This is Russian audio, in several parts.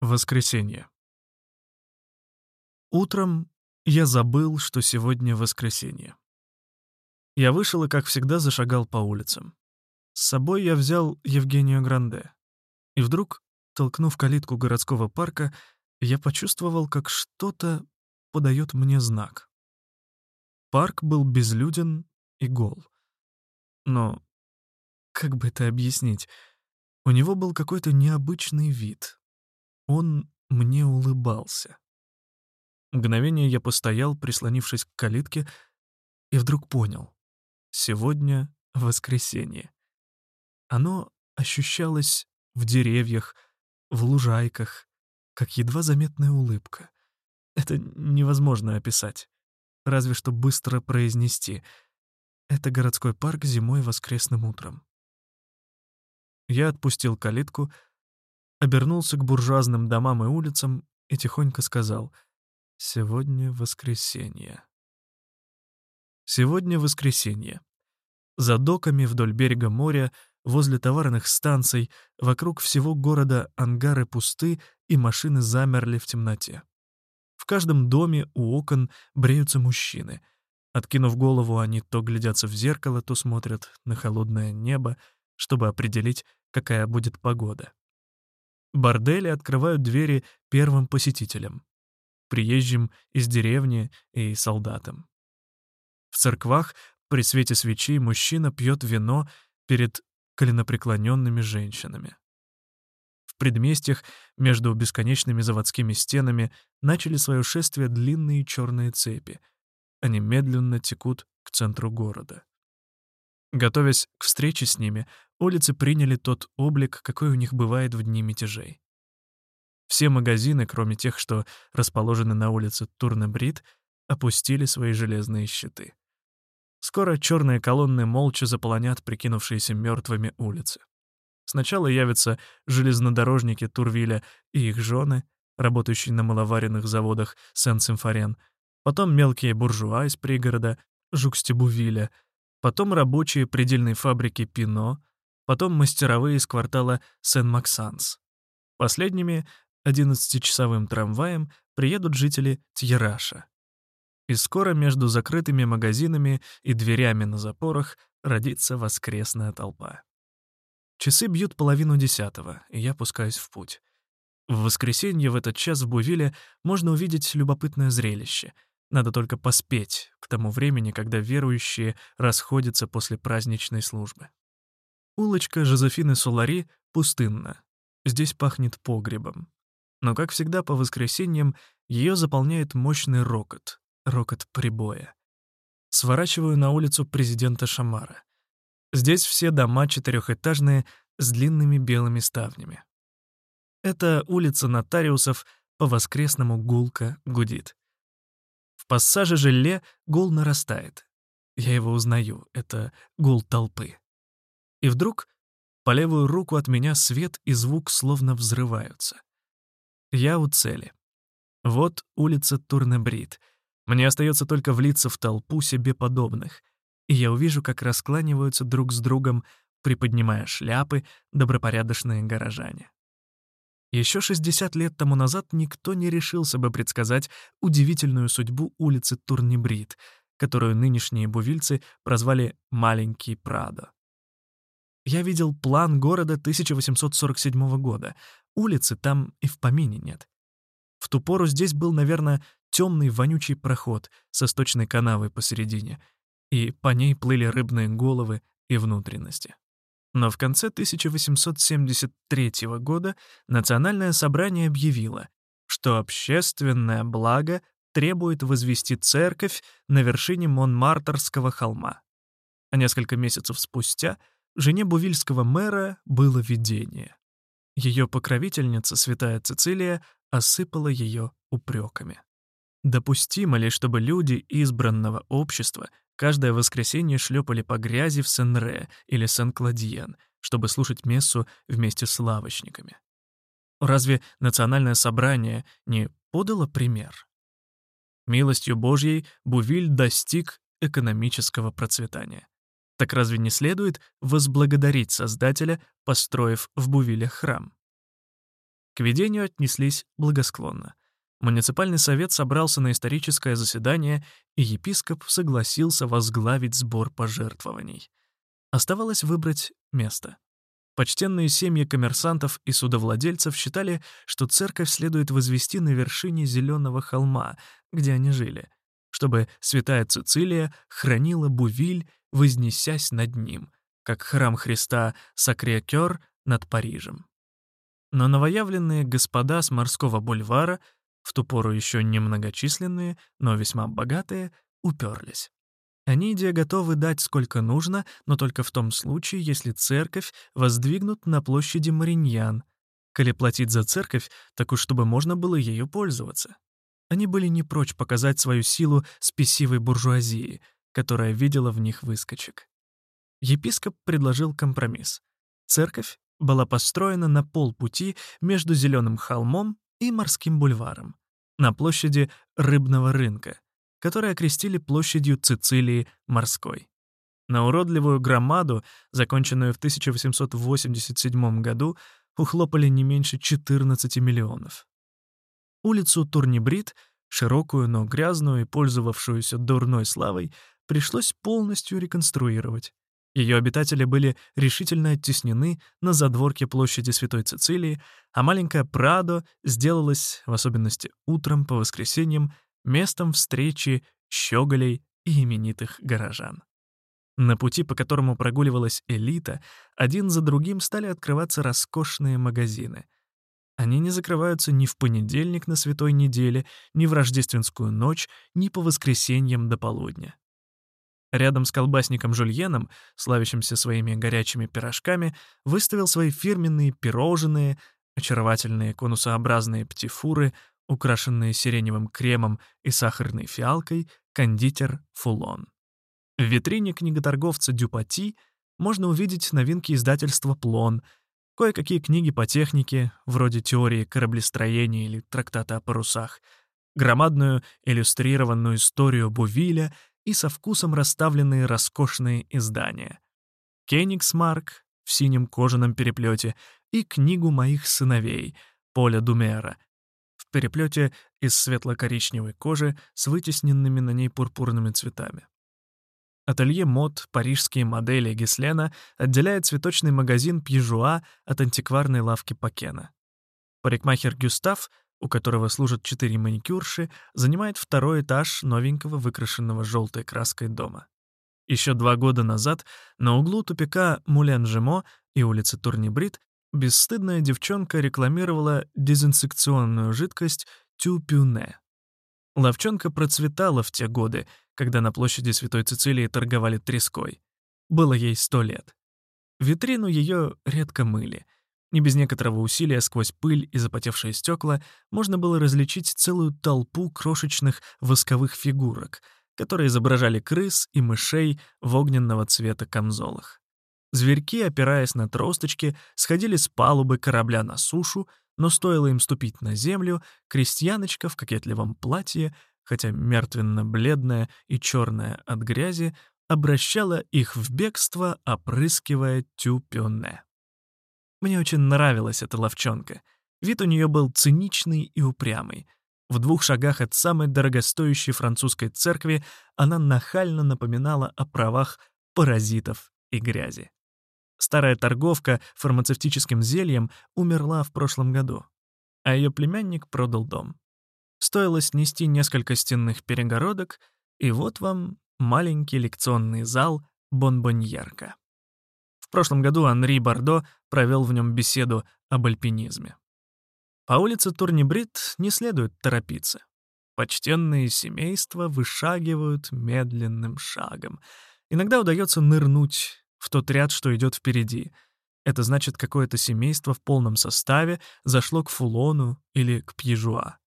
Воскресенье. Утром я забыл, что сегодня воскресенье. Я вышел и, как всегда, зашагал по улицам. С собой я взял Евгению Гранде. И вдруг, толкнув калитку городского парка, я почувствовал, как что-то подает мне знак. Парк был безлюден и гол. Но как бы это объяснить? У него был какой-то необычный вид — он мне улыбался. Мгновение я постоял, прислонившись к калитке, и вдруг понял. Сегодня воскресенье. Оно ощущалось в деревьях, в лужайках, как едва заметная улыбка. Это невозможно описать, разве что быстро произнести. Это городской парк зимой воскресным утром. Я отпустил калитку — обернулся к буржуазным домам и улицам и тихонько сказал «Сегодня воскресенье». Сегодня воскресенье. За доками вдоль берега моря, возле товарных станций, вокруг всего города ангары пусты и машины замерли в темноте. В каждом доме у окон бреются мужчины. Откинув голову, они то глядятся в зеркало, то смотрят на холодное небо, чтобы определить, какая будет погода. Бордели открывают двери первым посетителям, приезжим из деревни и солдатам. В церквах при свете свечи мужчина пьет вино перед коленопреклоненными женщинами. В предместьях между бесконечными заводскими стенами начали свое шествие длинные черные цепи. Они медленно текут к центру города. Готовясь к встрече с ними, улицы приняли тот облик, какой у них бывает в дни мятежей. Все магазины, кроме тех, что расположены на улице Турнебрид, опустили свои железные щиты. Скоро черные колонны молча заполонят прикинувшиеся мертвыми улицы. Сначала явятся железнодорожники Турвиля и их жены, работающие на маловаренных заводах Сен-Симфорен, потом мелкие буржуа из пригорода Жукстебувиля — потом рабочие предельной фабрики Пино, потом мастеровые из квартала Сен-Максанс. Последними, 11-часовым трамваем, приедут жители Тьераша. И скоро между закрытыми магазинами и дверями на запорах родится воскресная толпа. Часы бьют половину десятого, и я пускаюсь в путь. В воскресенье в этот час в Бувиле можно увидеть любопытное зрелище — надо только поспеть к тому времени, когда верующие расходятся после праздничной службы. Улочка Жозефины Солари пустынна. Здесь пахнет погребом. Но, как всегда, по воскресеньям ее заполняет мощный рокот, рокот прибоя. Сворачиваю на улицу президента Шамара. Здесь все дома четырехэтажные с длинными белыми ставнями. Это улица нотариусов по-воскресному гулко гудит пассаже Желе гул нарастает. Я его узнаю, это гул толпы. И вдруг по левую руку от меня свет и звук словно взрываются. Я у цели. Вот улица Турнебрид. Мне остается только влиться в толпу себе подобных, и я увижу, как раскланиваются друг с другом, приподнимая шляпы, добропорядочные горожане. Еще 60 лет тому назад никто не решился бы предсказать удивительную судьбу улицы Турнибрид, которую нынешние бувильцы прозвали «Маленький Прадо». Я видел план города 1847 года. Улицы там и в помине нет. В ту пору здесь был, наверное, темный вонючий проход со сточной канавой посередине, и по ней плыли рыбные головы и внутренности. Но в конце 1873 года Национальное собрание объявило, что общественное благо требует возвести церковь на вершине Монмартерского холма. А несколько месяцев спустя жене бувильского мэра было видение. Ее покровительница, святая Цицилия, осыпала ее упреками. Допустимо ли, чтобы люди избранного общества Каждое воскресенье шлепали по грязи в Сен-Ре или Сен-Кладьен, чтобы слушать мессу вместе с лавочниками. Разве национальное собрание не подало пример? Милостью Божьей Бувиль достиг экономического процветания. Так разве не следует возблагодарить Создателя, построив в Бувиле храм? К видению отнеслись благосклонно. Муниципальный совет собрался на историческое заседание, и епископ согласился возглавить сбор пожертвований. Оставалось выбрать место. Почтенные семьи коммерсантов и судовладельцев считали, что церковь следует возвести на вершине зеленого холма, где они жили, чтобы святая Цицилия хранила Бувиль, вознесясь над ним, как храм Христа Сакрекер над Парижем. Но новоявленные господа с морского бульвара — в ту пору еще немногочисленные, но весьма богатые, уперлись. Они идея готовы дать сколько нужно, но только в том случае, если церковь воздвигнут на площади Мариньян. Коли платить за церковь, так уж чтобы можно было ею пользоваться. Они были не прочь показать свою силу спесивой буржуазии, которая видела в них выскочек. Епископ предложил компромисс. Церковь была построена на полпути между Зеленым холмом и Морским бульваром, на площади Рыбного рынка, которую окрестили площадью Цицилии Морской. На уродливую громаду, законченную в 1887 году, ухлопали не меньше 14 миллионов. Улицу Турнибрид, широкую, но грязную и пользовавшуюся дурной славой, пришлось полностью реконструировать. Ее обитатели были решительно оттеснены на задворке площади Святой Цицилии, а маленькая Прадо сделалась, в особенности утром по воскресеньям, местом встречи щеголей и именитых горожан. На пути, по которому прогуливалась элита, один за другим стали открываться роскошные магазины. Они не закрываются ни в понедельник на святой неделе, ни в рождественскую ночь, ни по воскресеньям до полудня. Рядом с колбасником Жульеном, славящимся своими горячими пирожками, выставил свои фирменные пирожные, очаровательные конусообразные птифуры, украшенные сиреневым кремом и сахарной фиалкой, кондитер Фулон. В витрине книготорговца Дюпати можно увидеть новинки издательства «Плон», кое-какие книги по технике, вроде теории кораблестроения или трактата о парусах, громадную иллюстрированную историю Бувиля и со вкусом расставленные роскошные издания. Кенигсмарк в синем кожаном переплете и книгу моих сыновей Поля Думера в переплете из светло-коричневой кожи с вытесненными на ней пурпурными цветами. Ателье мод «Парижские модели» Гислена отделяет цветочный магазин Пьежуа от антикварной лавки Пакена. Парикмахер Гюстав у которого служат четыре маникюрши, занимает второй этаж новенького выкрашенного желтой краской дома. Еще два года назад на углу тупика Мулен-Жемо и улицы Турнибрид бесстыдная девчонка рекламировала дезинсекционную жидкость Тюпюне. Ловчонка процветала в те годы, когда на площади Святой Цицилии торговали треской. Было ей сто лет. Витрину ее редко мыли — не без некоторого усилия сквозь пыль и запотевшие стекла можно было различить целую толпу крошечных восковых фигурок, которые изображали крыс и мышей в огненного цвета камзолах. Зверьки, опираясь на тросточки, сходили с палубы корабля на сушу, но стоило им ступить на землю, крестьяночка в кокетливом платье, хотя мертвенно-бледная и черная от грязи, обращала их в бегство, опрыскивая тюпёне. Мне очень нравилась эта ловчонка. Вид у нее был циничный и упрямый. В двух шагах от самой дорогостоящей французской церкви она нахально напоминала о правах паразитов и грязи. Старая торговка фармацевтическим зельем умерла в прошлом году, а ее племянник продал дом. Стоило снести несколько стенных перегородок, и вот вам маленький лекционный зал Бонбоньерка. В прошлом году Анри Бардо провел в нем беседу об альпинизме. По улице Турнибрид не следует торопиться. Почтенные семейства вышагивают медленным шагом. Иногда удается нырнуть в тот ряд, что идет впереди. Это значит, какое-то семейство в полном составе зашло к Фулону или к Пьежуа.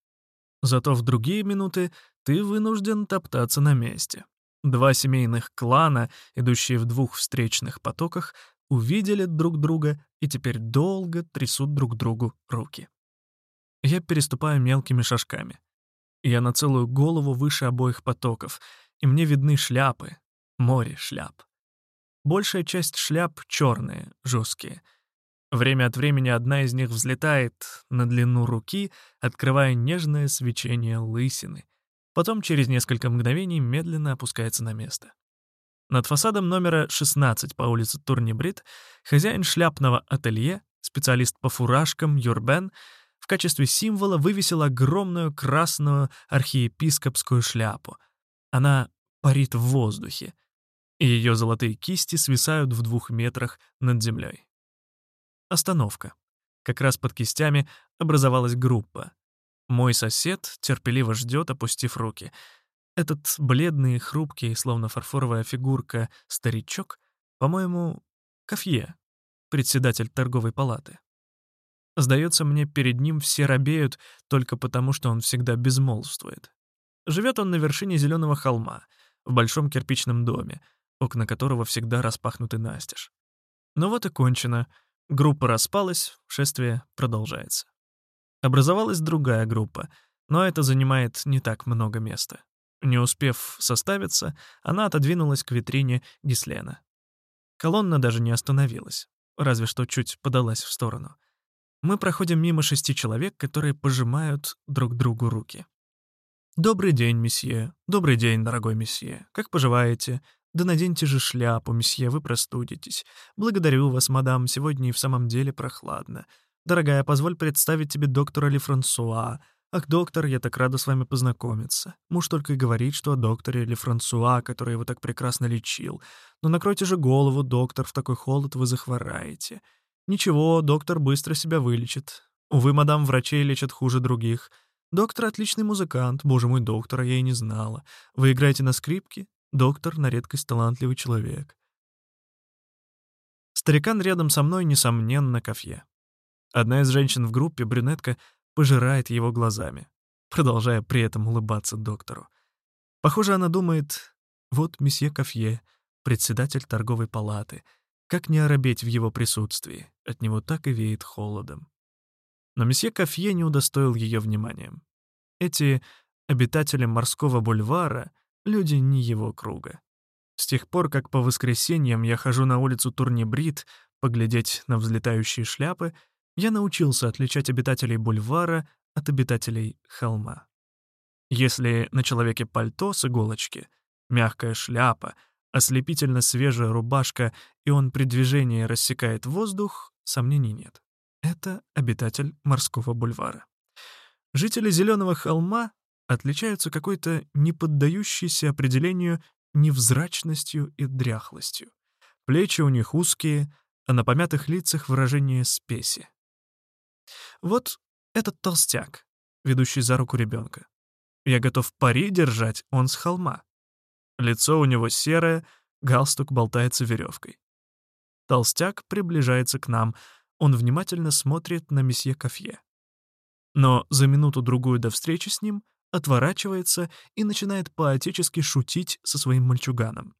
Зато в другие минуты ты вынужден топтаться на месте. Два семейных клана, идущие в двух встречных потоках, увидели друг друга и теперь долго трясут друг другу руки. Я переступаю мелкими шажками. Я на целую голову выше обоих потоков, и мне видны шляпы, море шляп. Большая часть шляп черные, жесткие. Время от времени одна из них взлетает на длину руки, открывая нежное свечение лысины. Потом через несколько мгновений медленно опускается на место. Над фасадом номера 16 по улице Турнибрид хозяин шляпного ателье, специалист по фуражкам Юрбен, в качестве символа вывесил огромную красную архиепископскую шляпу. Она парит в воздухе, и ее золотые кисти свисают в двух метрах над землей. Остановка. Как раз под кистями образовалась группа. Мой сосед терпеливо ждет, опустив руки. Этот бледный, хрупкий, словно фарфоровая фигурка, старичок, по-моему, Кофье, председатель торговой палаты. Сдается мне, перед ним все робеют только потому, что он всегда безмолвствует. Живет он на вершине зеленого холма, в большом кирпичном доме, окна которого всегда распахнуты настежь. Но вот и кончено — Группа распалась, шествие продолжается. Образовалась другая группа, но это занимает не так много места. Не успев составиться, она отодвинулась к витрине Гислена. Колонна даже не остановилась, разве что чуть подалась в сторону. Мы проходим мимо шести человек, которые пожимают друг другу руки. «Добрый день, месье. Добрый день, дорогой месье. Как поживаете? Да наденьте же шляпу, месье, вы простудитесь. Благодарю вас, мадам, сегодня и в самом деле прохладно. Дорогая, позволь представить тебе доктора Ли Франсуа. Ах, доктор, я так рада с вами познакомиться. Муж только и говорит, что о докторе Ли Франсуа, который его так прекрасно лечил. Но накройте же голову, доктор, в такой холод вы захвораете. Ничего, доктор быстро себя вылечит. Увы, мадам, врачей лечат хуже других. Доктор — отличный музыкант. Боже мой, доктора я и не знала. Вы играете на скрипке? Доктор на редкость талантливый человек. Старикан рядом со мной, несомненно, Кофье. Одна из женщин в группе, брюнетка, пожирает его глазами, продолжая при этом улыбаться доктору. Похоже, она думает, вот месье Кофье, председатель торговой палаты, как не оробеть в его присутствии, от него так и веет холодом. Но месье Кофье не удостоил ее вниманием. Эти обитатели морского бульвара — люди не его круга. С тех пор, как по воскресеньям я хожу на улицу Турнибрид поглядеть на взлетающие шляпы, я научился отличать обитателей бульвара от обитателей холма. Если на человеке пальто с иголочки, мягкая шляпа, ослепительно свежая рубашка, и он при движении рассекает воздух, сомнений нет. Это обитатель морского бульвара. Жители Зеленого холма отличаются какой-то неподдающейся определению невзрачностью и дряхлостью. Плечи у них узкие, а на помятых лицах выражение спеси. Вот этот толстяк, ведущий за руку ребенка. Я готов пари держать, он с холма. Лицо у него серое, галстук болтается веревкой. Толстяк приближается к нам, он внимательно смотрит на месье Кофье. Но за минуту-другую до встречи с ним отворачивается и начинает поотечески шутить со своим мальчуганом.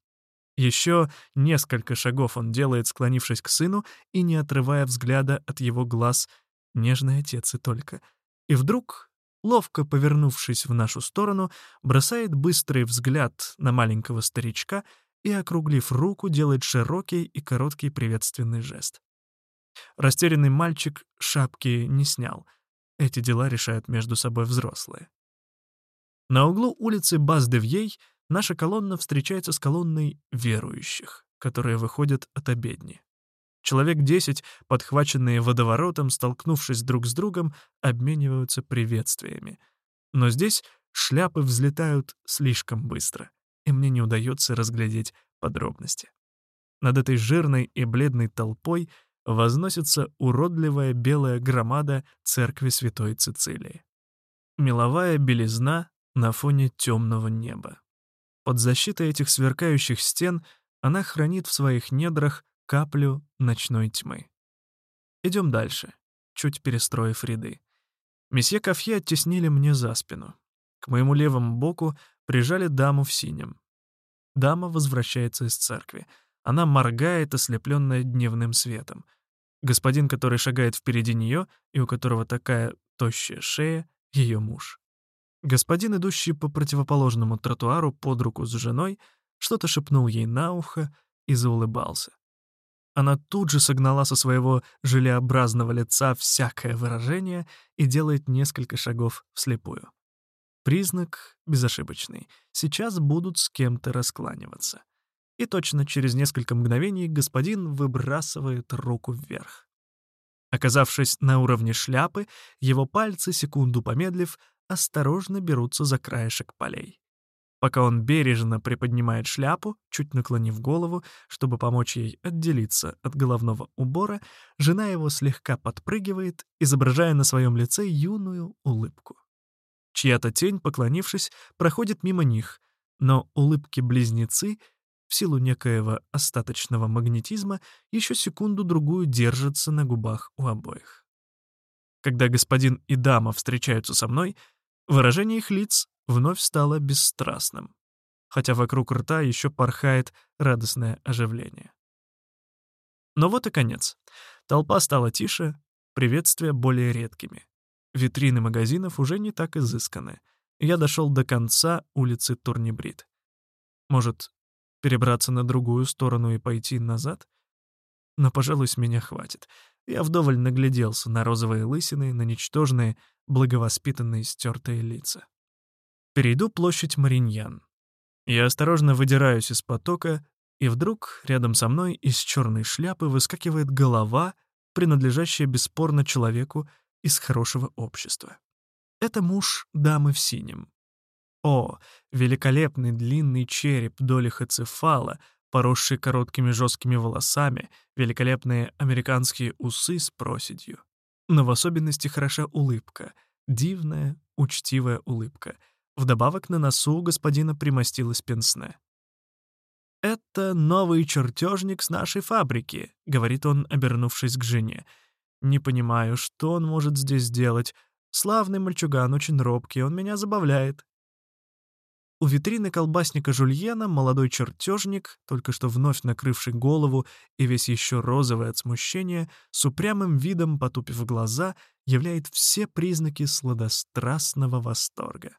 Еще несколько шагов он делает, склонившись к сыну и не отрывая взгляда от его глаз, нежный отец и только. И вдруг, ловко повернувшись в нашу сторону, бросает быстрый взгляд на маленького старичка и, округлив руку, делает широкий и короткий приветственный жест. Растерянный мальчик шапки не снял. Эти дела решают между собой взрослые. На углу улицы Баз-де-Вьей наша колонна встречается с колонной верующих, которые выходят от обедни. Человек десять, подхваченные водоворотом, столкнувшись друг с другом, обмениваются приветствиями. Но здесь шляпы взлетают слишком быстро, и мне не удается разглядеть подробности. Над этой жирной и бледной толпой возносится уродливая белая громада церкви Святой Цицилии. Меловая белизна на фоне темного неба. Под защитой этих сверкающих стен она хранит в своих недрах каплю ночной тьмы. Идем дальше, чуть перестроив ряды. Месье Кофье оттеснили мне за спину. К моему левому боку прижали даму в синем. Дама возвращается из церкви. Она моргает, ослепленная дневным светом. Господин, который шагает впереди нее и у которого такая тощая шея, ее муж. Господин, идущий по противоположному тротуару под руку с женой, что-то шепнул ей на ухо и заулыбался. Она тут же согнала со своего желеобразного лица всякое выражение и делает несколько шагов вслепую. Признак безошибочный. Сейчас будут с кем-то раскланиваться. И точно через несколько мгновений господин выбрасывает руку вверх. Оказавшись на уровне шляпы, его пальцы, секунду помедлив, осторожно берутся за краешек полей. Пока он бережно приподнимает шляпу, чуть наклонив голову, чтобы помочь ей отделиться от головного убора, жена его слегка подпрыгивает, изображая на своем лице юную улыбку. Чья-то тень, поклонившись, проходит мимо них, но улыбки-близнецы, в силу некоего остаточного магнетизма, еще секунду-другую держатся на губах у обоих. Когда господин и дама встречаются со мной, выражение их лиц вновь стало бесстрастным, хотя вокруг рта еще порхает радостное оживление. Но вот и конец. Толпа стала тише, приветствия более редкими. Витрины магазинов уже не так изысканы. Я дошел до конца улицы Турнибрид. Может, перебраться на другую сторону и пойти назад? Но, пожалуй, с меня хватит. Я вдоволь нагляделся на розовые лысины, на ничтожные, благовоспитанные стертые лица. Перейду площадь Мариньян. Я осторожно выдираюсь из потока, и вдруг рядом со мной из черной шляпы выскакивает голова, принадлежащая бесспорно человеку из хорошего общества. Это муж дамы в синем. О, великолепный длинный череп долихоцефала, поросший короткими жесткими волосами, великолепные американские усы с проседью. Но в особенности хороша улыбка, дивная, учтивая улыбка — Вдобавок на носу у господина примостилась пенсне. «Это новый чертежник с нашей фабрики», — говорит он, обернувшись к жене. «Не понимаю, что он может здесь делать. Славный мальчуган, очень робкий, он меня забавляет». У витрины колбасника Жульена молодой чертежник, только что вновь накрывший голову и весь еще розовый от смущения, с упрямым видом, потупив глаза, являет все признаки сладострастного восторга.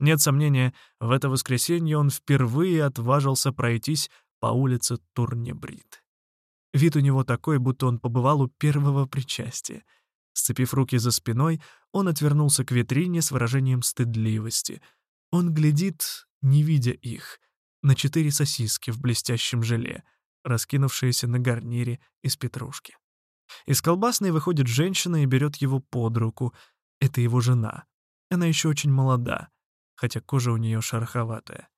Нет сомнения, в это воскресенье он впервые отважился пройтись по улице Турнебрид. Вид у него такой, будто он побывал у первого причастия. Сцепив руки за спиной, он отвернулся к витрине с выражением стыдливости. Он глядит, не видя их, на четыре сосиски в блестящем желе, раскинувшиеся на гарнире из петрушки. Из колбасной выходит женщина и берет его под руку. Это его жена. Она еще очень молода хотя кожа у нее шероховатая.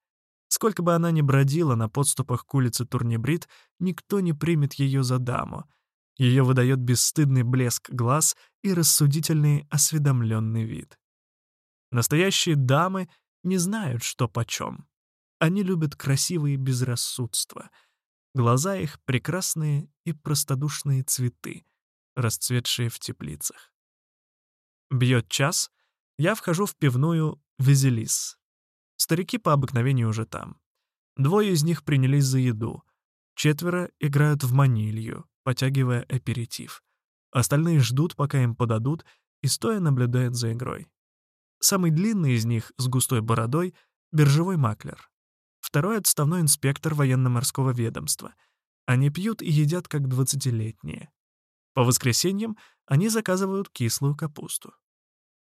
Сколько бы она ни бродила на подступах к улице Турнебрид, никто не примет ее за даму. Ее выдает бесстыдный блеск глаз и рассудительный осведомленный вид. Настоящие дамы не знают, что почем. Они любят красивые безрассудства. Глаза их — прекрасные и простодушные цветы, расцветшие в теплицах. Бьет час, я вхожу в пивную Визелис. Старики по обыкновению уже там. Двое из них принялись за еду. Четверо играют в манилью, потягивая аперитив. Остальные ждут, пока им подадут, и стоя наблюдают за игрой. Самый длинный из них, с густой бородой, — биржевой маклер. Второй — отставной инспектор военно-морского ведомства. Они пьют и едят, как двадцатилетние. По воскресеньям они заказывают кислую капусту.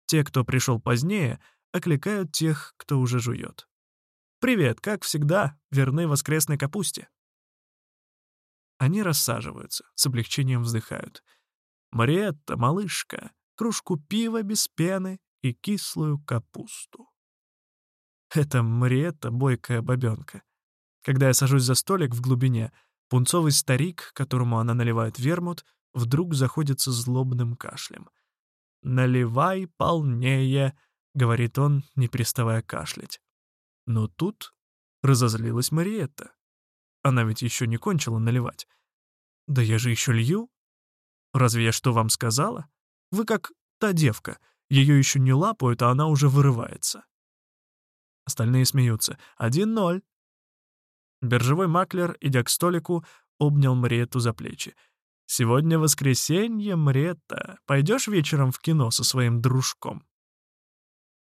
Те, кто пришел позднее, окликают тех, кто уже жует. «Привет, как всегда, верны воскресной капусте». Они рассаживаются, с облегчением вздыхают. «Мариетта, малышка, кружку пива без пены и кислую капусту». Это Мариетта — бойкая бабенка. Когда я сажусь за столик в глубине, пунцовый старик, которому она наливает вермут, вдруг заходится злобным кашлем. «Наливай полнее», — говорит он, не переставая кашлять. Но тут разозлилась Мариетта. Она ведь еще не кончила наливать. «Да я же еще лью. Разве я что вам сказала? Вы как та девка. Ее еще не лапают, а она уже вырывается». Остальные смеются. «Один ноль». Биржевой маклер, идя к столику, обнял Мариетту за плечи. «Сегодня воскресенье, Мариетта. Пойдешь вечером в кино со своим дружком?»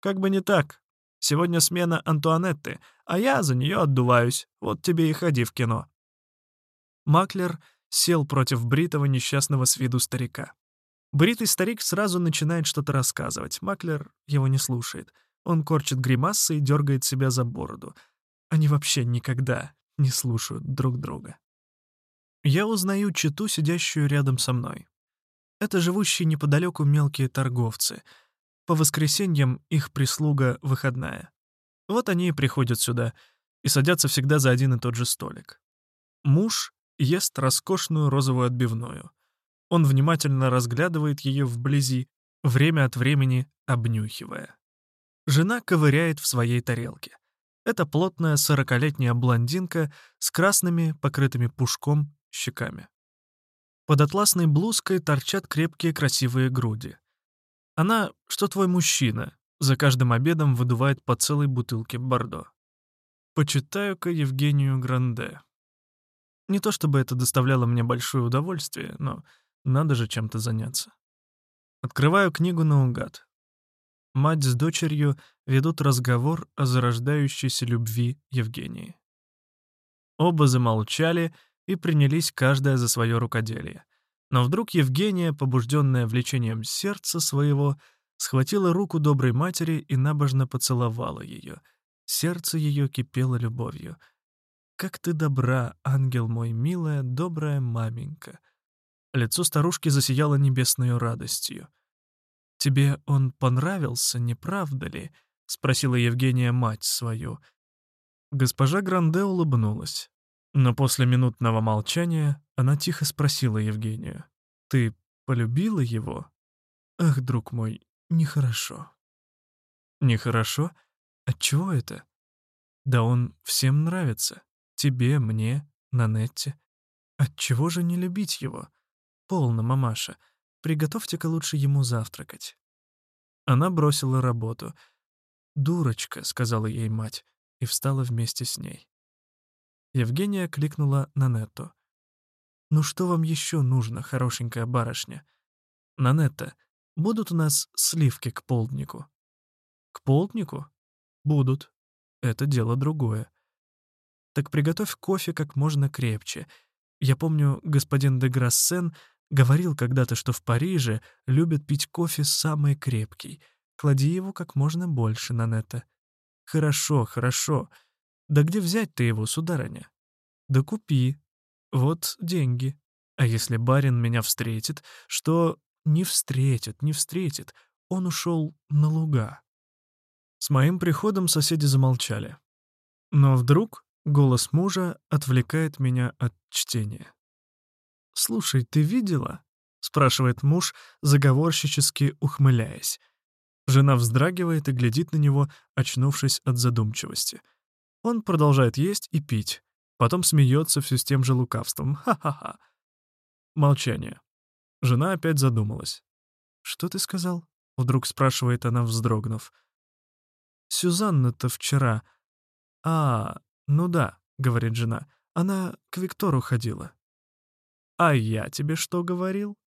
Как бы не так. Сегодня смена Антуанетты, а я за нее отдуваюсь. Вот тебе и ходи в кино. Маклер сел против бритого несчастного с виду старика. Бритый старик сразу начинает что-то рассказывать. Маклер его не слушает. Он корчит гримасы и дергает себя за бороду. Они вообще никогда не слушают друг друга. Я узнаю читу, сидящую рядом со мной. Это живущие неподалеку мелкие торговцы. По воскресеньям их прислуга выходная. Вот они и приходят сюда и садятся всегда за один и тот же столик. Муж ест роскошную розовую отбивную. Он внимательно разглядывает ее вблизи, время от времени обнюхивая. Жена ковыряет в своей тарелке. Это плотная сорокалетняя блондинка с красными, покрытыми пушком, щеками. Под атласной блузкой торчат крепкие красивые груди. Она, что твой мужчина, за каждым обедом выдувает по целой бутылке бордо. Почитаю-ка Евгению Гранде. Не то чтобы это доставляло мне большое удовольствие, но надо же чем-то заняться. Открываю книгу наугад. Мать с дочерью ведут разговор о зарождающейся любви Евгении. Оба замолчали и принялись каждая за свое рукоделие. Но вдруг Евгения, побужденная влечением сердца своего, схватила руку доброй матери и набожно поцеловала ее. Сердце ее кипело любовью. «Как ты добра, ангел мой, милая, добрая маменька!» Лицо старушки засияло небесной радостью. «Тебе он понравился, не правда ли?» — спросила Евгения мать свою. Госпожа Гранде улыбнулась. Но после минутного молчания она тихо спросила Евгению. «Ты полюбила его?» «Ах, друг мой, нехорошо». «Нехорошо? Отчего это?» «Да он всем нравится. Тебе, мне, Нанетте. Отчего же не любить его? Полно, мамаша. Приготовьте-ка лучше ему завтракать». Она бросила работу. «Дурочка», — сказала ей мать, и встала вместе с ней. Евгения кликнула на Нетту. «Ну что вам еще нужно, хорошенькая барышня? Нанетта, будут у нас сливки к полднику?» «К полднику? Будут. Это дело другое. Так приготовь кофе как можно крепче. Я помню, господин де Грассен говорил когда-то, что в Париже любят пить кофе самый крепкий. Клади его как можно больше, Нанетта. Хорошо, хорошо. Да где взять ты его, сударыня? Да купи. Вот деньги. А если барин меня встретит, что не встретит, не встретит. Он ушел на луга. С моим приходом соседи замолчали. Но вдруг голос мужа отвлекает меня от чтения. «Слушай, ты видела?» — спрашивает муж, заговорщически ухмыляясь. Жена вздрагивает и глядит на него, очнувшись от задумчивости. Он продолжает есть и пить, потом смеется все с тем же лукавством. Ха-ха-ха. Молчание. Жена опять задумалась. «Что ты сказал?» — вдруг спрашивает она, вздрогнув. «Сюзанна-то вчера...» «А, ну да», — говорит жена, — «она к Виктору ходила». «А я тебе что говорил?»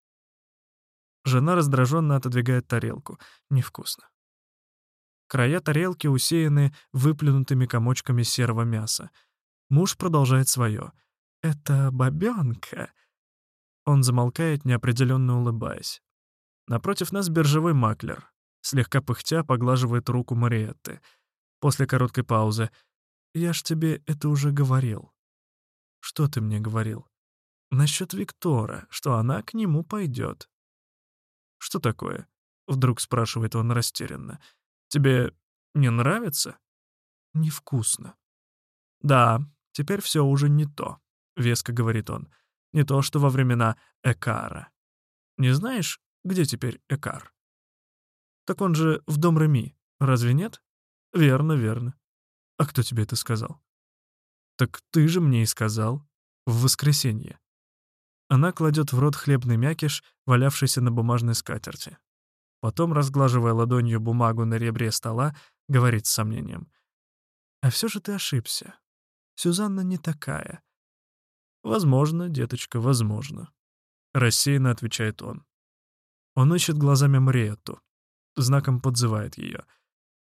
Жена раздраженно отодвигает тарелку. Невкусно. Края тарелки усеяны выплюнутыми комочками серого мяса. Муж продолжает свое. «Это бабенка!» Он замолкает, неопределенно улыбаясь. Напротив нас биржевой маклер. Слегка пыхтя поглаживает руку Мариетты. После короткой паузы. «Я ж тебе это уже говорил». «Что ты мне говорил?» «Насчет Виктора, что она к нему пойдет». «Что такое?» — вдруг спрашивает он растерянно. Тебе не нравится? Невкусно. Да, теперь все уже не то, веско говорит он. Не то, что во времена Экара. Не знаешь, где теперь Экар? Так он же в дом Реми, разве нет? Верно, верно. А кто тебе это сказал? Так ты же мне и сказал. В воскресенье. Она кладет в рот хлебный мякиш, валявшийся на бумажной скатерти. Потом, разглаживая ладонью бумагу на ребре стола, говорит с сомнением. «А все же ты ошибся. Сюзанна не такая». «Возможно, деточка, возможно», — рассеянно отвечает он. Он ищет глазами Мариетту, знаком подзывает ее.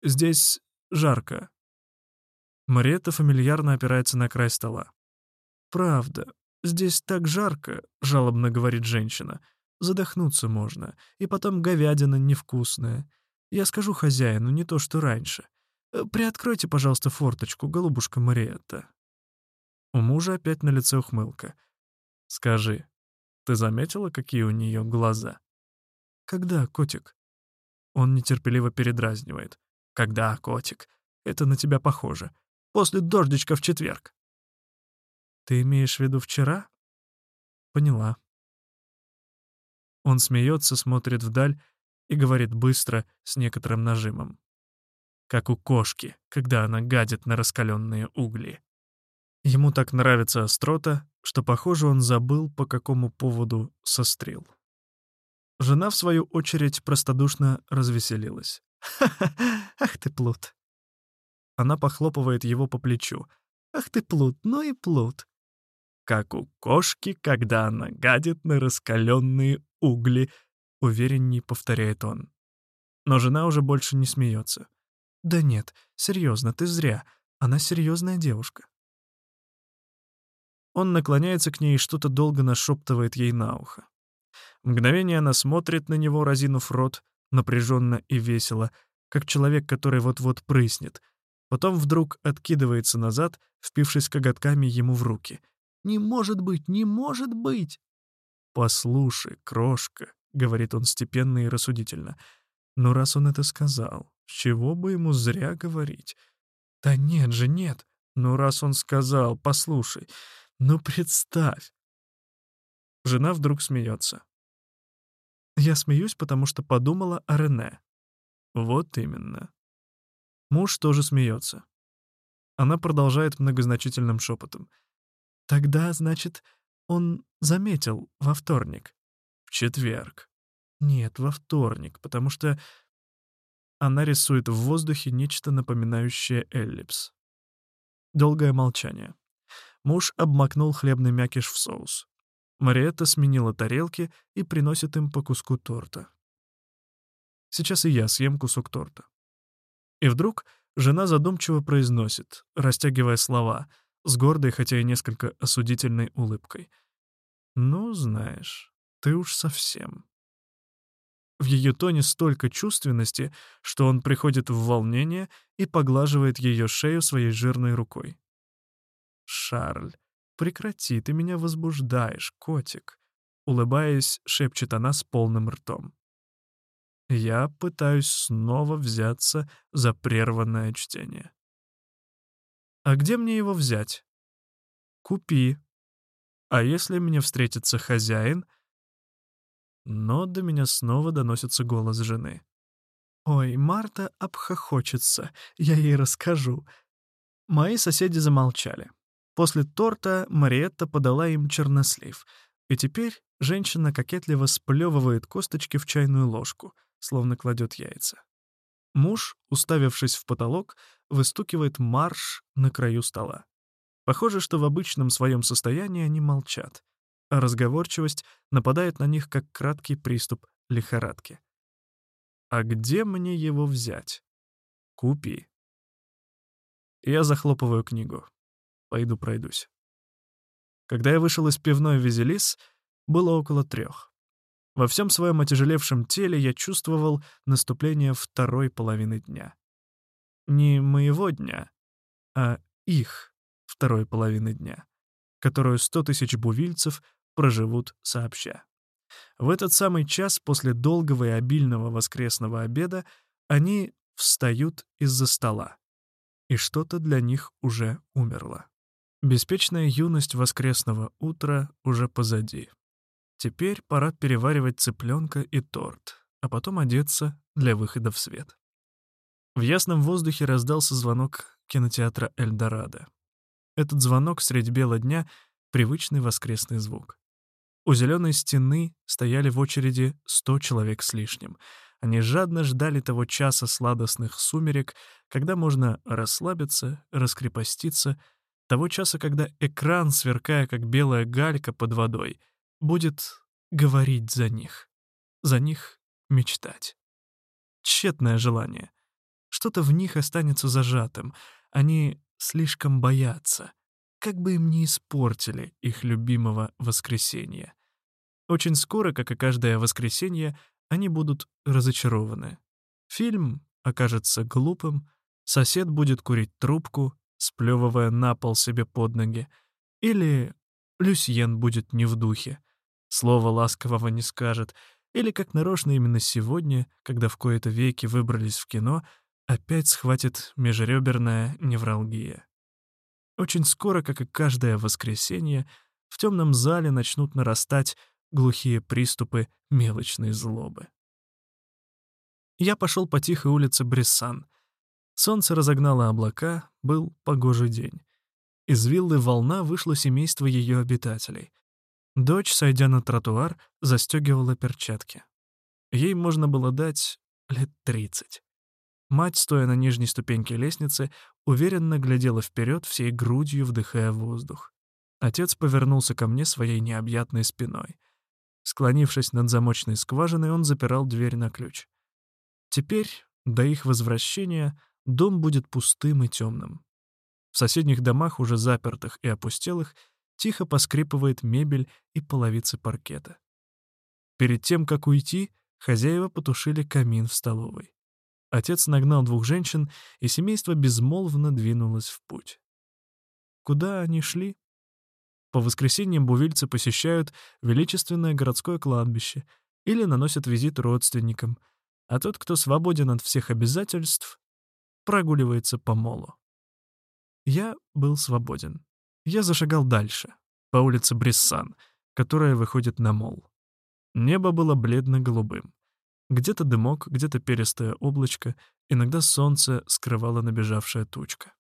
«Здесь жарко». Мариетта фамильярно опирается на край стола. «Правда, «Здесь так жарко», — жалобно говорит женщина. «Задохнуться можно, и потом говядина невкусная. Я скажу хозяину, не то что раньше. Э, приоткройте, пожалуйста, форточку, голубушка Мариетта». У мужа опять на лице ухмылка. «Скажи, ты заметила, какие у нее глаза?» «Когда, котик?» Он нетерпеливо передразнивает. «Когда, котик? Это на тебя похоже. После дождичка в четверг». «Ты имеешь в виду вчера?» «Поняла». Он смеется, смотрит вдаль и говорит быстро, с некоторым нажимом. Как у кошки, когда она гадит на раскаленные угли. Ему так нравится острота, что, похоже, он забыл, по какому поводу сострил. Жена, в свою очередь, простодушно развеселилась. «Ха-ха, ах ты плут!» Она похлопывает его по плечу. «Ах ты плут, ну и плут!» «Как у кошки, когда она гадит на раскаленные угли», — уверенней повторяет он. Но жена уже больше не смеется. «Да нет, серьезно, ты зря. Она серьезная девушка». Он наклоняется к ней и что-то долго нашептывает ей на ухо. Мгновение она смотрит на него, разинув рот, напряженно и весело, как человек, который вот-вот прыснет. Потом вдруг откидывается назад, впившись коготками ему в руки. «Не может быть, не может быть!» «Послушай, крошка», — говорит он степенно и рассудительно, — «но раз он это сказал, с чего бы ему зря говорить?» «Да нет же, нет. Ну, раз он сказал, послушай, ну представь!» Жена вдруг смеется. Я смеюсь, потому что подумала о Рене. Вот именно. Муж тоже смеется. Она продолжает многозначительным шепотом. Тогда, значит, он заметил во вторник. В четверг. Нет, во вторник, потому что она рисует в воздухе нечто напоминающее эллипс. Долгое молчание. Муж обмакнул хлебный мякиш в соус. Мариетта сменила тарелки и приносит им по куску торта. Сейчас и я съем кусок торта. И вдруг жена задумчиво произносит, растягивая слова, с гордой, хотя и несколько осудительной улыбкой. «Ну, знаешь, ты уж совсем». В ее тоне столько чувственности, что он приходит в волнение и поглаживает ее шею своей жирной рукой. «Шарль, прекрати, ты меня возбуждаешь, котик», — улыбаясь, шепчет она с полным ртом. Я пытаюсь снова взяться за прерванное чтение. «А где мне его взять?» «Купи. А если мне встретится хозяин?» Но до меня снова доносится голос жены. «Ой, Марта обхохочется, я ей расскажу». Мои соседи замолчали. После торта Мариетта подала им чернослив, и теперь женщина кокетливо сплевывает косточки в чайную ложку, словно кладет яйца. Муж, уставившись в потолок, выстукивает марш на краю стола. Похоже, что в обычном своем состоянии они молчат, а разговорчивость нападает на них, как краткий приступ лихорадки. «А где мне его взять?» «Купи». Я захлопываю книгу. Пойду пройдусь. Когда я вышел из пивной Визелис, было около трех. Во всем своем отяжелевшем теле я чувствовал наступление второй половины дня. Не моего дня, а их второй половины дня, которую сто тысяч бувильцев проживут сообща. В этот самый час после долгого и обильного воскресного обеда они встают из-за стола, и что-то для них уже умерло. Беспечная юность воскресного утра уже позади. Теперь пора переваривать цыпленка и торт, а потом одеться для выхода в свет. В ясном воздухе раздался звонок кинотеатра «Эльдорадо». Этот звонок средь бела дня — привычный воскресный звук. У зеленой стены стояли в очереди сто человек с лишним. Они жадно ждали того часа сладостных сумерек, когда можно расслабиться, раскрепоститься — того часа, когда экран, сверкая как белая галька под водой, будет говорить за них, за них мечтать. Тщетное желание. Что-то в них останется зажатым. Они слишком боятся. как бы им не испортили их любимого воскресенья. Очень скоро, как и каждое воскресенье, они будут разочарованы. Фильм окажется глупым, сосед будет курить трубку, сплевывая на пол себе под ноги, или Люсьен будет не в духе, слова ласкового не скажет, или как нарочно именно сегодня, когда в кои-то веки выбрались в кино, опять схватит межреберная невралгия. Очень скоро, как и каждое воскресенье, в темном зале начнут нарастать глухие приступы мелочной злобы. Я пошел по тихой улице Брессан. Солнце разогнало облака, был погожий день. Из виллы «Волна» вышло семейство ее обитателей. Дочь, сойдя на тротуар, застегивала перчатки. Ей можно было дать лет тридцать. Мать, стоя на нижней ступеньке лестницы, уверенно глядела вперед, всей грудью вдыхая воздух. Отец повернулся ко мне своей необъятной спиной. Склонившись над замочной скважиной, он запирал дверь на ключ. Теперь, до их возвращения, дом будет пустым и темным. В соседних домах, уже запертых и опустелых, тихо поскрипывает мебель и половицы паркета. Перед тем, как уйти, хозяева потушили камин в столовой. Отец нагнал двух женщин, и семейство безмолвно двинулось в путь. Куда они шли? По воскресеньям бувильцы посещают величественное городское кладбище или наносят визит родственникам — а тот, кто свободен от всех обязательств, прогуливается по молу. Я был свободен. Я зашагал дальше, по улице Брессан, которая выходит на мол. Небо было бледно-голубым. Где-то дымок, где-то перистое облачко, иногда солнце скрывало набежавшая тучка.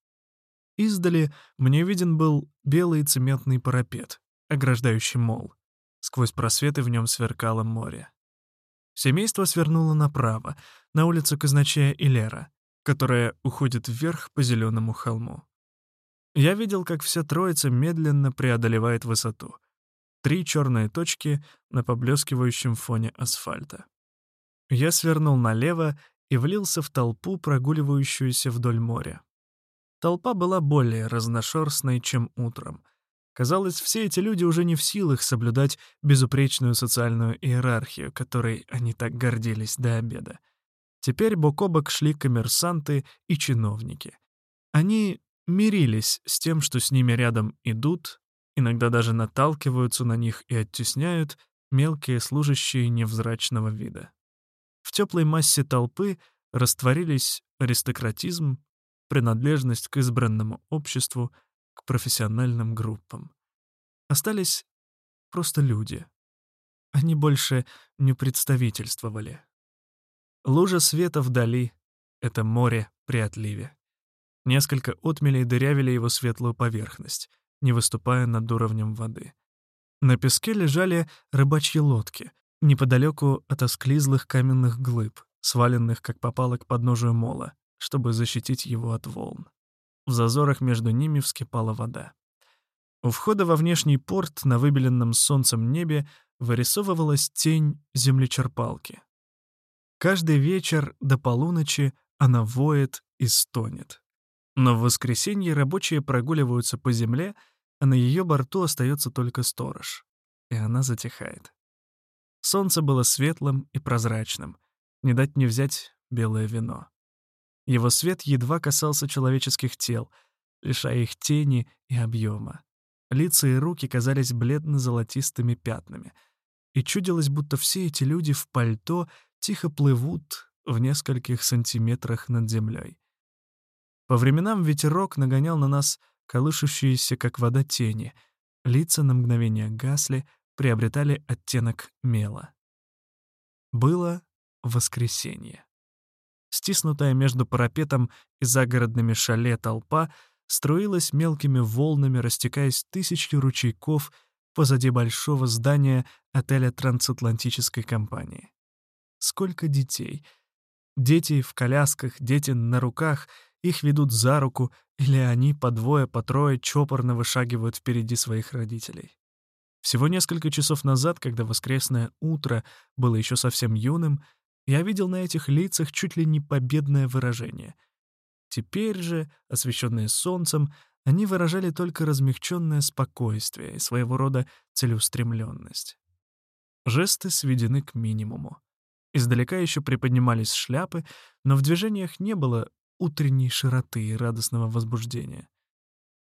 Издали мне виден был белый цементный парапет, ограждающий мол. Сквозь просветы в нем сверкало море. Семейство свернуло направо, на улицу Казначея Илера, которая уходит вверх по зеленому холму. Я видел, как вся троица медленно преодолевает высоту. Три черные точки на поблескивающем фоне асфальта. Я свернул налево и влился в толпу, прогуливающуюся вдоль моря. Толпа была более разношерстной, чем утром — Казалось, все эти люди уже не в силах соблюдать безупречную социальную иерархию, которой они так гордились до обеда. Теперь бок о бок шли коммерсанты и чиновники. Они мирились с тем, что с ними рядом идут, иногда даже наталкиваются на них и оттесняют мелкие служащие невзрачного вида. В теплой массе толпы растворились аристократизм, принадлежность к избранному обществу — к профессиональным группам. Остались просто люди. Они больше не представительствовали. Лужа света вдали — это море при отливе. Несколько отмелей дырявили его светлую поверхность, не выступая над уровнем воды. На песке лежали рыбачьи лодки, неподалеку от осклизлых каменных глыб, сваленных, как попало, к подножию мола, чтобы защитить его от волн. В зазорах между ними вскипала вода. У входа во внешний порт на выбеленном солнцем небе вырисовывалась тень землечерпалки. Каждый вечер до полуночи она воет и стонет. Но в воскресенье рабочие прогуливаются по земле, а на ее борту остается только сторож. И она затихает. Солнце было светлым и прозрачным. Не дать не взять белое вино. Его свет едва касался человеческих тел, лишая их тени и объема. Лица и руки казались бледно-золотистыми пятнами. И чудилось, будто все эти люди в пальто тихо плывут в нескольких сантиметрах над землей. По временам ветерок нагонял на нас колышущиеся, как вода, тени. Лица на мгновение гасли, приобретали оттенок мела. Было воскресенье. Стиснутая между парапетом и загородными шале толпа струилась мелкими волнами, растекаясь тысячи ручейков позади большого здания отеля трансатлантической компании. Сколько детей! Дети в колясках, дети на руках, их ведут за руку, или они по двое, по трое чопорно вышагивают впереди своих родителей. Всего несколько часов назад, когда воскресное утро было еще совсем юным, я видел на этих лицах чуть ли не победное выражение. Теперь же, освещенные солнцем, они выражали только размягченное спокойствие и своего рода целеустремленность. Жесты сведены к минимуму. Издалека еще приподнимались шляпы, но в движениях не было утренней широты и радостного возбуждения.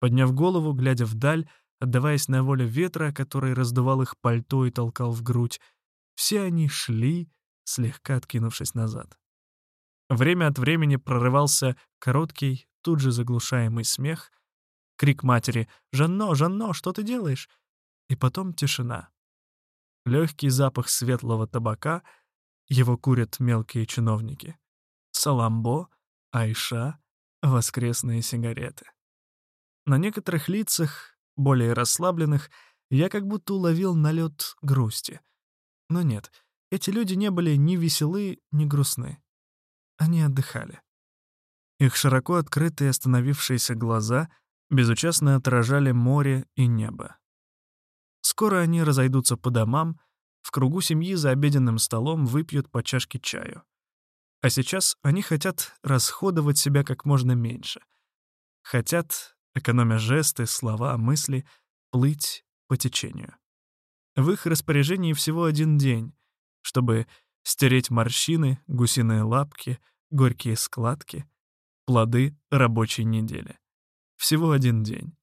Подняв голову, глядя вдаль, отдаваясь на волю ветра, который раздувал их пальто и толкал в грудь, все они шли, слегка откинувшись назад. Время от времени прорывался короткий, тут же заглушаемый смех, крик матери «Жанно, Жанно, что ты делаешь?» И потом тишина. Легкий запах светлого табака, его курят мелкие чиновники. Саламбо, Айша, воскресные сигареты. На некоторых лицах, более расслабленных, я как будто уловил налет грусти. Но нет, эти люди не были ни веселы, ни грустны. Они отдыхали. Их широко открытые остановившиеся глаза безучастно отражали море и небо. Скоро они разойдутся по домам, в кругу семьи за обеденным столом выпьют по чашке чаю. А сейчас они хотят расходовать себя как можно меньше. Хотят, экономя жесты, слова, мысли, плыть по течению. В их распоряжении всего один день, чтобы стереть морщины, гусиные лапки, горькие складки, плоды рабочей недели. Всего один день.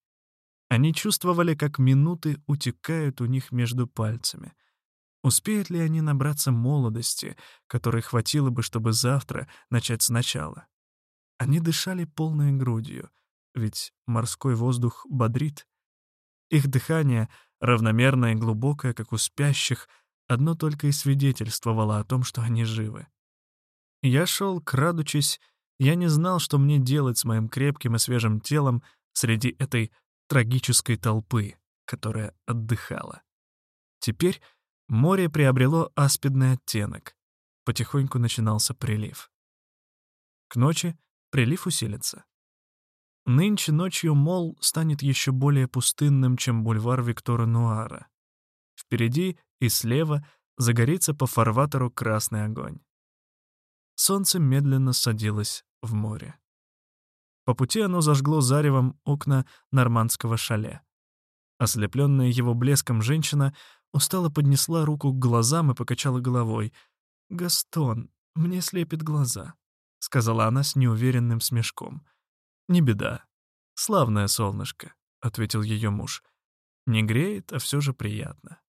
Они чувствовали, как минуты утекают у них между пальцами. Успеют ли они набраться молодости, которой хватило бы, чтобы завтра начать сначала? Они дышали полной грудью, ведь морской воздух бодрит. Их дыхание, равномерное и глубокое, как у спящих, одно только и свидетельствовало о том, что они живы. Я шел, крадучись, я не знал, что мне делать с моим крепким и свежим телом среди этой трагической толпы, которая отдыхала. Теперь море приобрело аспидный оттенок. Потихоньку начинался прилив. К ночи прилив усилится. Нынче ночью Мол станет еще более пустынным, чем бульвар Виктора Нуара. Впереди и слева загорится по фарватеру красный огонь. Солнце медленно садилось в море. По пути оно зажгло заревом окна нормандского шале. Ослепленная его блеском женщина устало поднесла руку к глазам и покачала головой. «Гастон, мне слепит глаза», — сказала она с неуверенным смешком. «Не беда. Славное солнышко», — ответил ее муж. «Не греет, а все же приятно».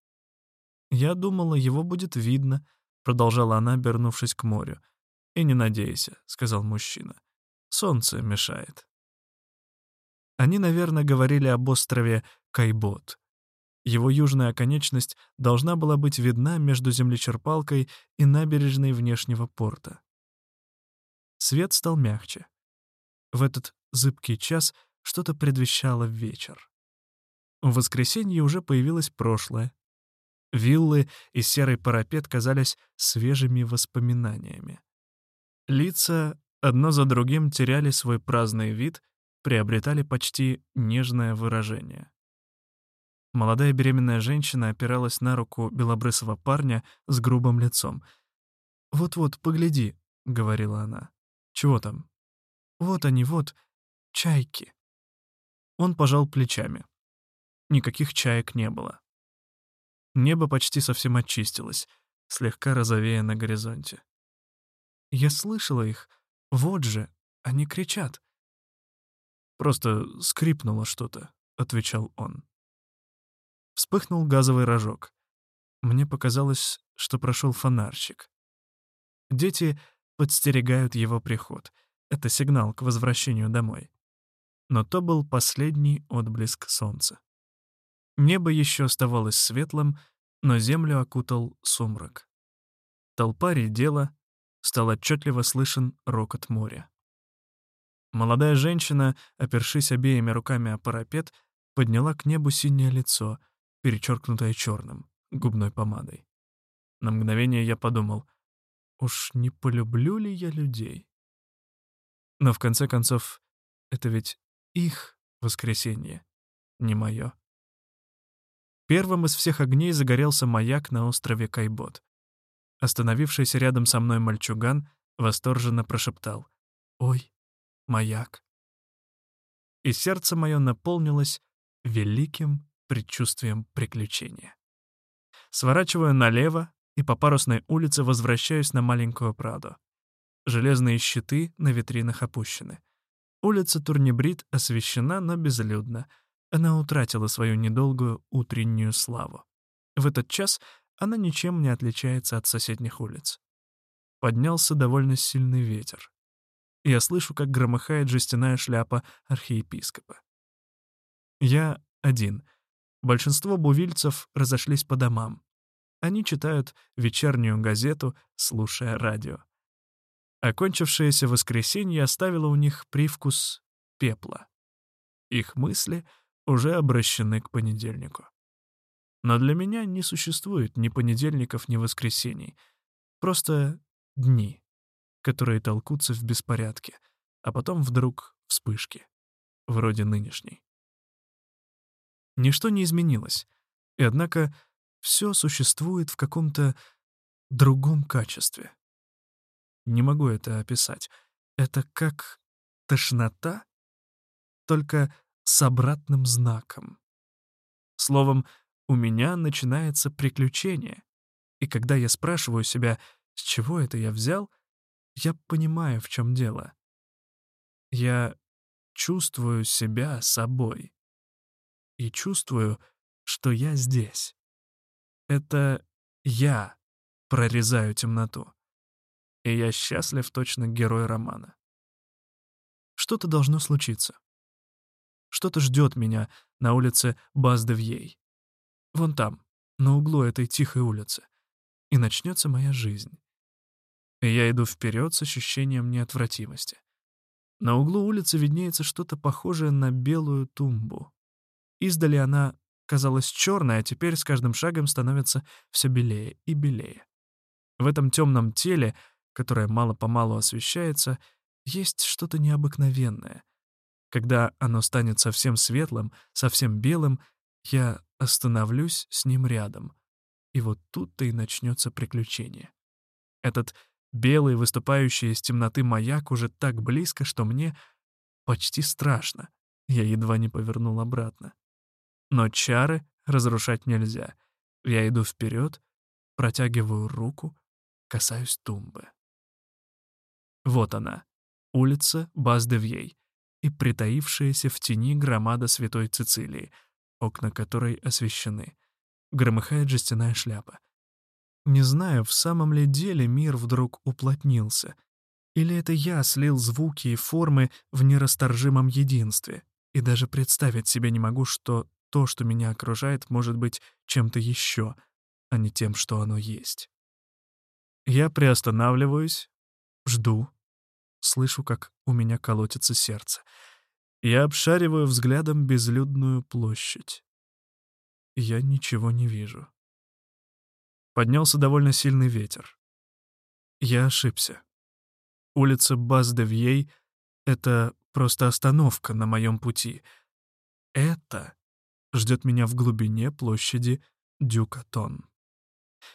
«Я думала, его будет видно», — продолжала она, обернувшись к морю. «И не надейся», — сказал мужчина. «Солнце мешает». Они, наверное, говорили об острове Кайбот. Его южная оконечность должна была быть видна между землечерпалкой и набережной внешнего порта. Свет стал мягче. В этот зыбкий час что-то предвещало вечер. В воскресенье уже появилось прошлое, Виллы и серый парапет казались свежими воспоминаниями. Лица одно за другим теряли свой праздный вид, приобретали почти нежное выражение. Молодая беременная женщина опиралась на руку белобрысого парня с грубым лицом. «Вот-вот, погляди», — говорила она. «Чего там?» «Вот они, вот, чайки». Он пожал плечами. Никаких чаек не было. Небо почти совсем очистилось, слегка розовея на горизонте. Я слышала их. Вот же, они кричат. Просто скрипнуло что-то, отвечал он. Вспыхнул газовый рожок. Мне показалось, что прошел фонарщик. Дети подстерегают его приход. Это сигнал к возвращению домой. Но то был последний отблеск солнца. Небо еще оставалось светлым, но землю окутал сумрак. Толпа редела, стал отчетливо слышен рокот моря. Молодая женщина, опершись обеими руками о парапет, подняла к небу синее лицо, перечеркнутое черным, губной помадой. На мгновение я подумал, уж не полюблю ли я людей? Но в конце концов, это ведь их воскресенье, не мое. Первым из всех огней загорелся маяк на острове Кайбот. Остановившийся рядом со мной мальчуган восторженно прошептал «Ой, маяк». и сердце мое наполнилось великим предчувствием приключения. Сворачиваю налево и по парусной улице возвращаюсь на маленькую Праду. Железные щиты на витринах опущены. Улица Турнебрид освещена, но безлюдна. Она утратила свою недолгую утреннюю славу. В этот час она ничем не отличается от соседних улиц. Поднялся довольно сильный ветер. Я слышу, как громыхает жестяная шляпа архиепископа. Я один. Большинство бувильцев разошлись по домам. Они читают вечернюю газету, слушая радио. Окончившееся воскресенье оставило у них привкус пепла. Их мысли уже обращены к понедельнику. Но для меня не существует ни понедельников, ни воскресений. Просто дни, которые толкутся в беспорядке, а потом вдруг вспышки, вроде нынешней. Ничто не изменилось, и однако все существует в каком-то другом качестве. Не могу это описать. Это как тошнота, только с обратным знаком. Словом, у меня начинается приключение. И когда я спрашиваю себя, с чего это я взял, я понимаю, в чем дело. Я чувствую себя собой. И чувствую, что я здесь. Это я прорезаю темноту. И я счастлив точно герой романа. Что-то должно случиться. Что-то ждет меня на улице Баздевьей. Вон там, на углу этой тихой улицы. И начнется моя жизнь. И я иду вперед с ощущением неотвратимости. На углу улицы виднеется что-то похожее на белую тумбу. Издали она казалась черной, а теперь с каждым шагом становится все белее и белее. В этом темном теле, которое мало-помалу освещается, есть что-то необыкновенное. Когда оно станет совсем светлым, совсем белым, я остановлюсь с ним рядом. И вот тут-то и начнется приключение. Этот белый, выступающий из темноты маяк уже так близко, что мне почти страшно. Я едва не повернул обратно. Но чары разрушать нельзя. Я иду вперед, протягиваю руку, касаюсь тумбы. Вот она, улица Баздевьей и притаившаяся в тени громада Святой Цицилии, окна которой освещены. Громыхает жестяная шляпа. Не знаю, в самом ли деле мир вдруг уплотнился, или это я слил звуки и формы в нерасторжимом единстве, и даже представить себе не могу, что то, что меня окружает, может быть чем-то еще, а не тем, что оно есть. Я приостанавливаюсь, жду, слышу, как у меня колотится сердце. Я обшариваю взглядом безлюдную площадь. Я ничего не вижу. Поднялся довольно сильный ветер. Я ошибся. Улица Баз-де-Вьей — это просто остановка на моем пути. Это ждет меня в глубине площади Дюкатон.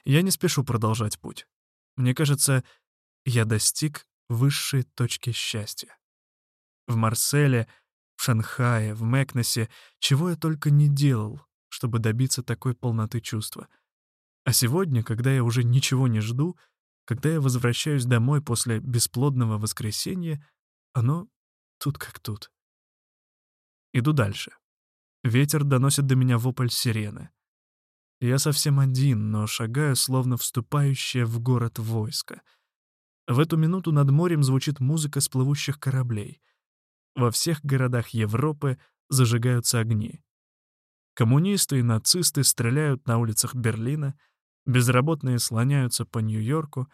Я не спешу продолжать путь. Мне кажется, я достиг высшей точки счастья. В Марселе, в Шанхае, в Мекнесе, чего я только не делал, чтобы добиться такой полноты чувства. А сегодня, когда я уже ничего не жду, когда я возвращаюсь домой после бесплодного воскресенья, оно тут как тут. Иду дальше. Ветер доносит до меня вопль сирены. Я совсем один, но шагаю, словно вступающее в город войско. В эту минуту над морем звучит музыка с плывущих кораблей. Во всех городах Европы зажигаются огни. Коммунисты и нацисты стреляют на улицах Берлина, безработные слоняются по Нью-Йорку,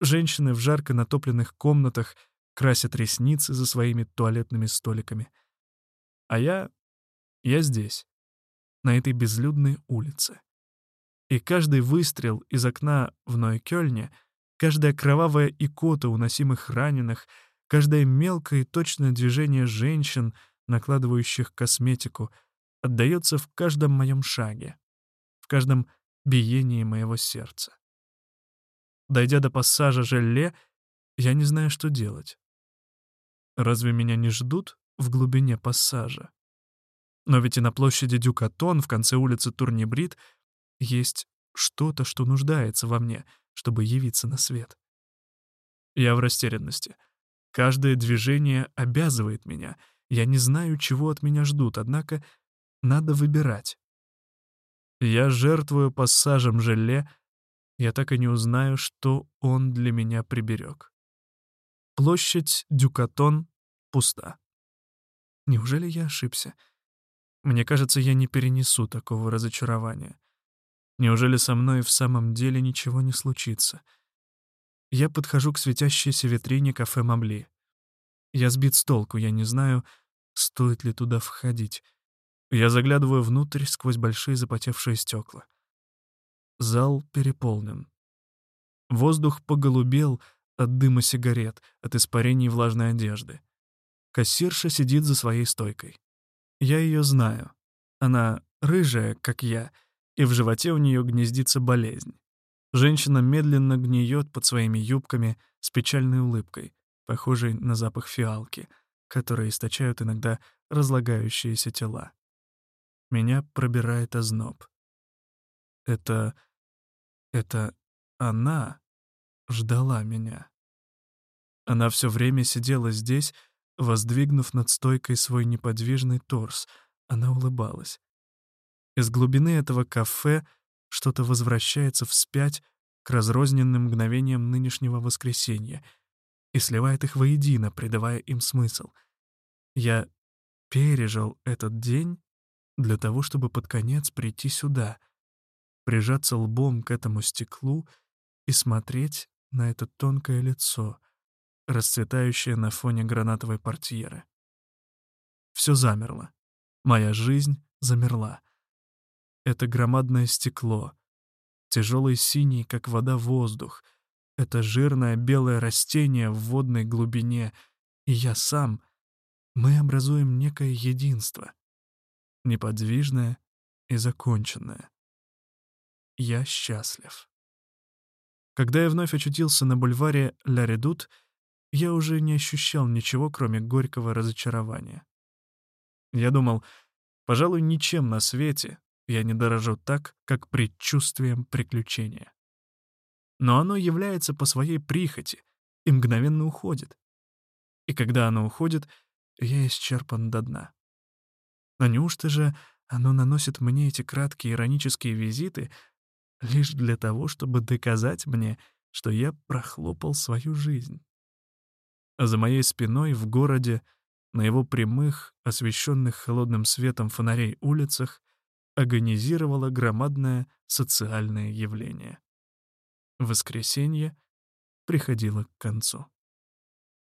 женщины в жарко натопленных комнатах красят ресницы за своими туалетными столиками. А я я здесь, на этой безлюдной улице. И каждый выстрел из окна в Нойкёльне, каждая кровавая икота уносимых раненых, каждое мелкое и точное движение женщин, накладывающих косметику, отдается в каждом моем шаге, в каждом биении моего сердца. Дойдя до пассажа Желле, я не знаю, что делать. Разве меня не ждут в глубине пассажа. Но ведь и на площади Дюкатон в конце улицы Турнибрид есть что-то, что нуждается во мне, чтобы явиться на свет. Я в растерянности. Каждое движение обязывает меня. Я не знаю, чего от меня ждут, однако надо выбирать. Я жертвую пассажем желе, я так и не узнаю, что он для меня приберег. Площадь Дюкатон пуста. Неужели я ошибся? Мне кажется, я не перенесу такого разочарования. Неужели со мной в самом деле ничего не случится? Я подхожу к светящейся витрине кафе Мамли. Я сбит с толку, я не знаю, стоит ли туда входить. Я заглядываю внутрь сквозь большие запотевшие стекла. Зал переполнен. Воздух поголубел от дыма сигарет, от испарений влажной одежды. Кассирша сидит за своей стойкой. Я ее знаю. Она рыжая, как я, и в животе у нее гнездится болезнь. Женщина медленно гниет под своими юбками с печальной улыбкой, похожей на запах фиалки, которые источают иногда разлагающиеся тела. Меня пробирает озноб. Это... это она ждала меня. Она все время сидела здесь, воздвигнув над стойкой свой неподвижный торс. Она улыбалась. Из глубины этого кафе что-то возвращается вспять к разрозненным мгновениям нынешнего воскресенья и сливает их воедино, придавая им смысл. Я пережил этот день для того, чтобы под конец прийти сюда, прижаться лбом к этому стеклу и смотреть на это тонкое лицо, расцветающее на фоне гранатовой портьеры. Все замерло. Моя жизнь замерла. Это громадное стекло, тяжелый синий, как вода, воздух, это жирное белое растение в водной глубине, и я сам, мы образуем некое единство, неподвижное и законченное. Я счастлив. Когда я вновь очутился на бульваре Ля Редут, я уже не ощущал ничего, кроме горького разочарования. Я думал, пожалуй, ничем на свете я не дорожу так, как предчувствием приключения. Но оно является по своей прихоти и мгновенно уходит. И когда оно уходит, я исчерпан до дна. Но неужто же оно наносит мне эти краткие иронические визиты лишь для того, чтобы доказать мне, что я прохлопал свою жизнь? А за моей спиной в городе, на его прямых, освещенных холодным светом фонарей улицах, агонизировало громадное социальное явление. Воскресенье приходило к концу.